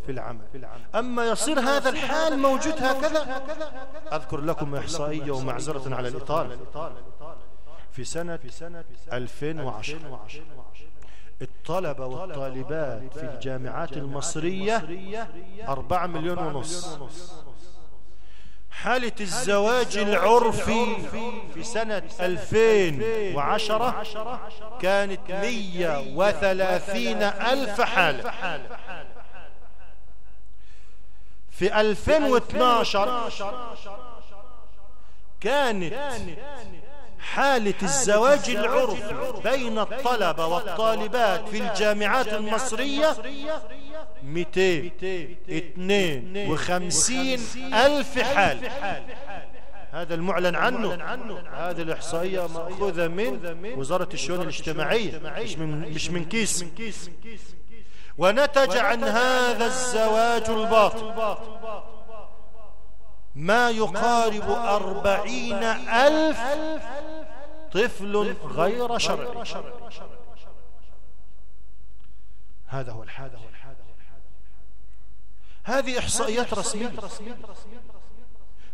في العمل. أما يصير هذا الحال موجود هكذا؟ أذكر لكم إحصائية ومعذرة على الإطالة في سنة 2010 الطلبة والطالبات في الجامعات المصرية أربعة مليون ونص. حالة الزواج العرفي في سنة 2010 كانت 130 ألف حالة. في 2012 كانت حالة الزواج العرفي بين الطلبة والطالبات في الجامعات المصرية 252 ألف حال. هذا المعلن عنه. هذه الإحصائية مأخوذة من وزارة الشؤون الاجتماعية مش من كيس. ونتج عن هذا الزواج الباطل. ما يقارب أربعين ألف طفل غير شرعي. هذا هو الحادث هذه إحصائيات رسمية.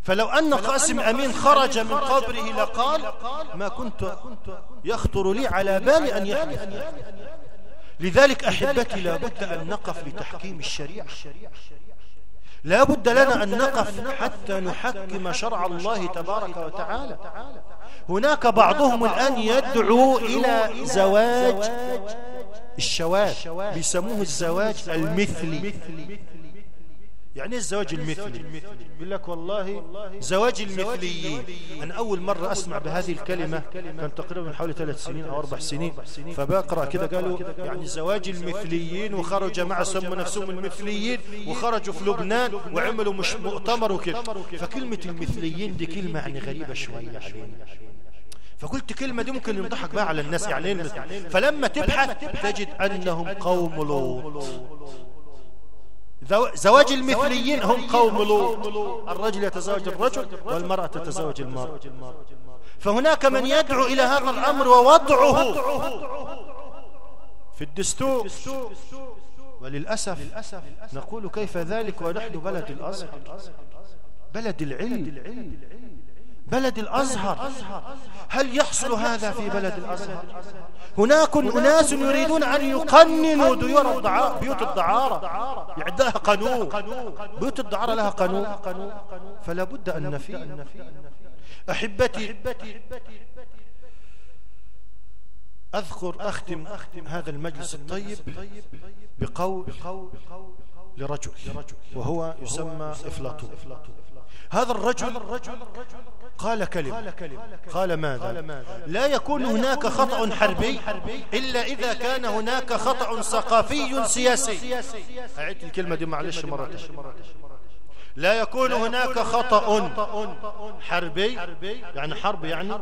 فلو أن قاسم أمين خرج من قبره لقال ما كنت يخطر لي على بالي أن يحدث. لذلك أحبتي لابد أن نقف لتحكيم الشريعة. لا بد لنا أن نقف حتى نحكم شرع الله تبارك وتعالى. هناك بعضهم الآن يدعو إلى زواج. الشواذ. بيسموه الزواج المثلي. يعني الزواج المثلي؟ يقول لك والله زواج المثليين أنا أول مرة أسمع بهذه الكلمة كان تقريبا من حوالي ثلاث سنين أو أربع سنين. فبقرأ كده قالوا يعني زواج المثليين وخرج جماعة سموا نفسهم المثليين وخرجوا في لبنان وعملوا مش مؤتمر وكده. فكلمة المثليين دي كلمة يعني غريبة شوية علينا. فقلت كلمة دي ممكن ينضحك بقى على الناس يعني إيه فلما تبحث تجد أنهم قوم لوط. زواج المثليين هم قوم لوط. الرجل يتزوج الرجل والمرأة تتزوج المرأة فهناك من يدعو إلى هذا الأمر ووضعه. في الدستور. وللأسف نقول كيف ذلك ونحن بلد الأزهر. بلد العلم. بلد الأزهر. هل يحصل هذا في بلد الأزهر؟ هناك أناس يريدون أن يقننوا ديور الدعارة بيوت الدعارة. يعدها قانون. بيوت الدعارة لها قانون. فلا بد أن نفي أحبتي أذكر أختم هذا المجلس الطيب بقول لرجل وهو يسمى إفلاطون. هذا الرجل قال كلمة. قال ماذا؟ لا يكون هناك خطأ حربي إلا إذا كان هناك خطأ ثقافي سياسي. أعيد الكلمة دي معلش مرة لا يكون هناك خطأ. حربي يعني حرب يعني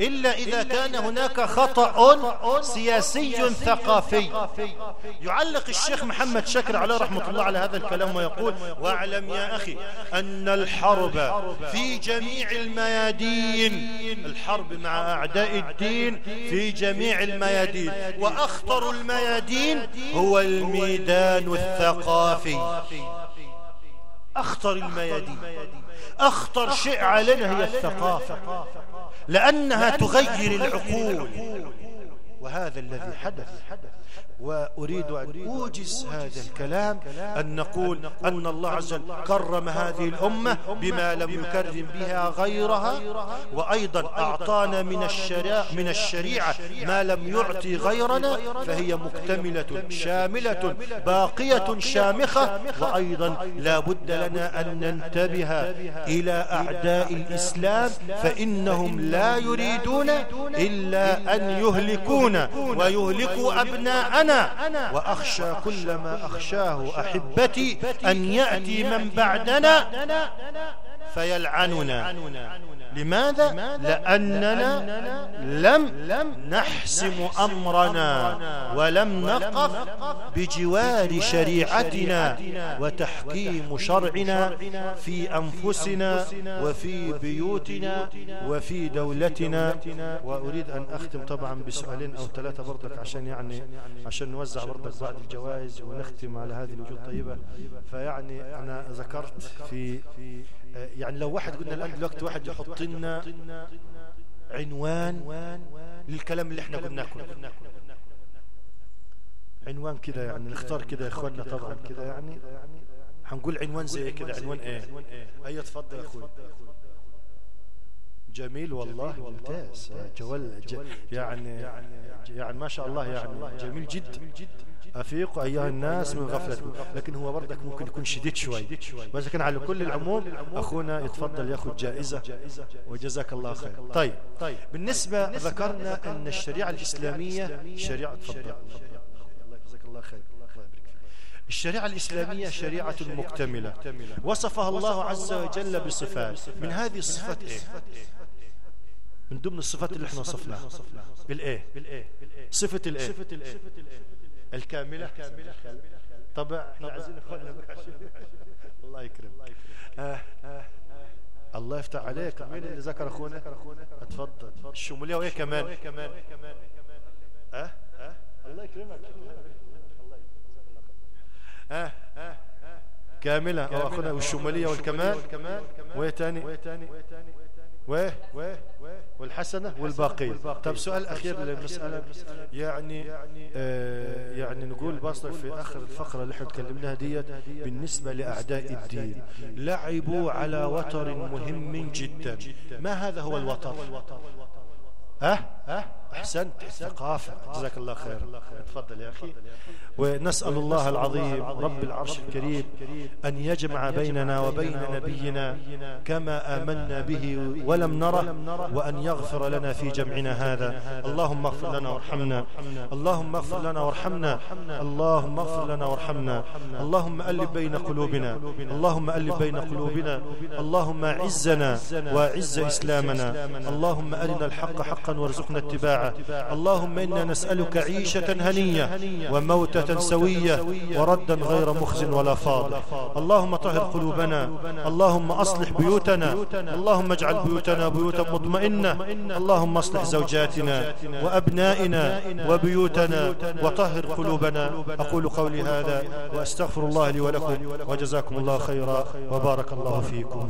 إلا إذا كان هناك خطأ سياسي ثقافي. يعلق الشيخ محمد شكر عليه رحمة الله على هذا الكلام ويقول واعلم يا أخي أن الحرب في جميع الميادين. الحرب مع أعداء الدين في جميع الميادين. وأخطر الميادين هو الميدان الثقافي. أخطر الميادين أخطر شيء علينا هي الثقافة لأنها تغير العقول. وهذا الذي حدث وأريد أن أوجز هذا الكلام أن نقول أن الله عز وجل كرم هذه الأمة بما لم يكرم بها غيرها وأيضا أعطانا من الشريعة, من الشريعة ما لم يعطي غيرنا فهي مكتملة شاملة باقية شامخة وأيضا لا بد لنا أن ننتبه إلى أعداء الإسلام فإنهم لا يريدون إلا أن يهلكون ويهلكوا أبناءنا أنا وأخشى كل ما أخشاه أحبتي أن يأتي من بعدنا فيلعننا. لماذا؟ لأننا لم نحسم أمرنا ولم نقف بجوار شريعتنا وتحكيم شرعنا في أنفسنا وفي بيوتنا وفي دولتنا. وأريد أن أختم طبعا بسؤالين أو ثلاثة برضك عشان يعني عشان نوزع برضك بعض الجوائز ونختم على هذه الوجوه الطيبة. فيعني أنا ذكرت في يعني لو واحد قلنا الآن دلوقتي واحد يحط لنا عنوان للكلام اللي إحنا قلناه كله عنوان كده يعني نختار كده يا إخواننا طبعا. كده يعني هنقول عنوان زي كده عنوان إيه؟ اي تفضل يا أخوي. جميل والله ممتاز. جوال يعني يعني ما شاء الله يعني. جميل جدا. أفيقوا أيها الناس من غفلتكم. لكن هو برضك ممكن يكون شديد شوي. بس كان على كل العموم أخونا يتفضل يأخذ جائزة وجزاك الله خير. طيب بالنسبة ذكرنا أن الشريعة الإسلامية شريعة تفضل. الله خير. الشريعة الإسلامية شريعة مكتملة. وصفها الله عز وجل بصفات. من هذه الصفات إيه؟ من ضمن الصفات اللي إحنا وصفناها. بالإيه؟ صفة الإيه؟ الكاملة. طبعا إحنا عايزين إخواننا الله يكرم آه. آه. الله يفتح عليك. مين اللي ذكر اخونا اتفضل. الشمولية وايه كمان. آه آه الله يكرمك. آه آه كاملة. أخذنا والشمالية والكمال ويتاني و والحسنة والباقية. طب سؤال أخير للمسألة. يعني آه يعني نقول بصر في آخر الفقرة اللي إحنا تكلمناها ديت بالنسبة لأعداء الدين. لعبوا على وتر مهم جدا. ما هذا هو الوتر؟ ها؟ ها؟ أحسنت. الثقافة جزاك الله خير. تفضل يا أخي. ونسأل الله العظيم رب العرش الكريم أن يجمع بيننا وبين نبينا كما آمنا به ولم نره وأن يغفر لنا في جمعنا هذا. اللهم اغفر لنا وارحمنا. اللهم اغفر لنا وارحمنا. اللهم اغفر لنا وارحمنا. اللهم ألف بين قلوبنا. اللهم ألف بين قلوبنا. اللهم عزنا وعز إسلامنا. اللهم أرنا الحق حقا وارزقنا اتباعه. اللهم إنا نسألك عيشة هنية وموتة سوية وردا غير مخز ولا فاض اللهم طهر قلوبنا. اللهم أصلح بيوتنا. اللهم اجعل بيوتنا بيوتا مطمئنة. اللهم اصلح زوجاتنا وأبنائنا وبيوتنا وطهر قلوبنا. أقول قولي هذا وأستغفر الله لي ولكم وجزاكم الله خيرا. وبارك الله فيكم.